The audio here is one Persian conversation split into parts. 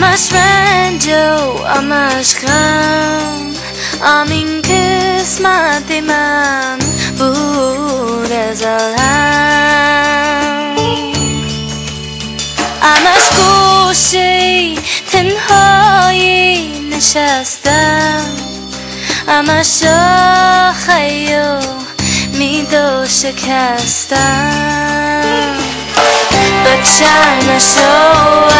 همش رنج و همش غم آمین قسمت من بود از الان همش گوشه تنهایی نشستم همش آخه و میدو شکستم بچه نشو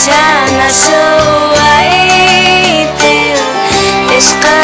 بچه نشو ای دل عشق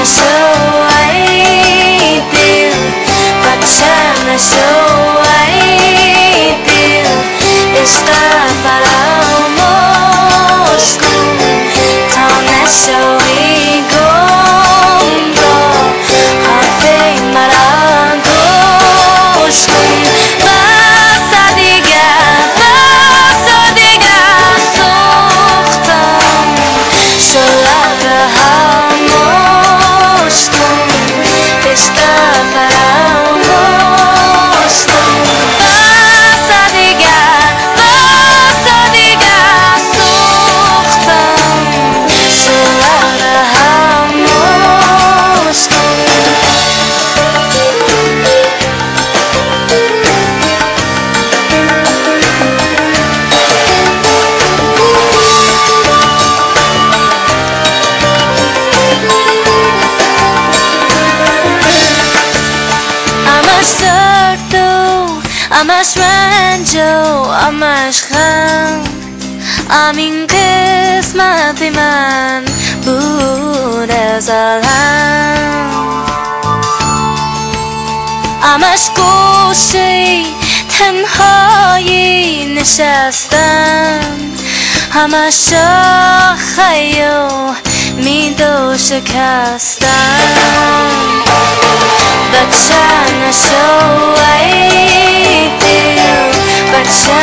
بچه نشو ای دل بچه نشو همش رنج و همش غم همین قسمت من بود از الان همش گوشه تنهایی نشستم همش شاخه و میدو بچه نشو ای دل بچه